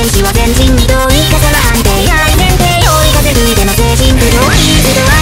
天使は前人未到いかさま安定。や連携追い風吹いての精神不動ヒーいドは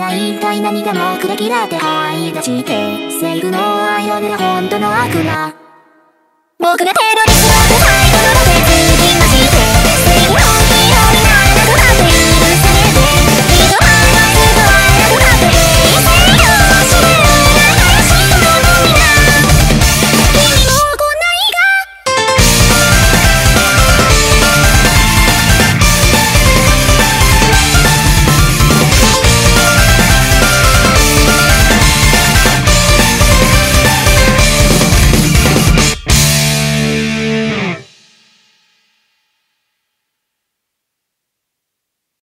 ないん何が目的だって這い出して。正フの愛をね本当の悪魔。僕が手取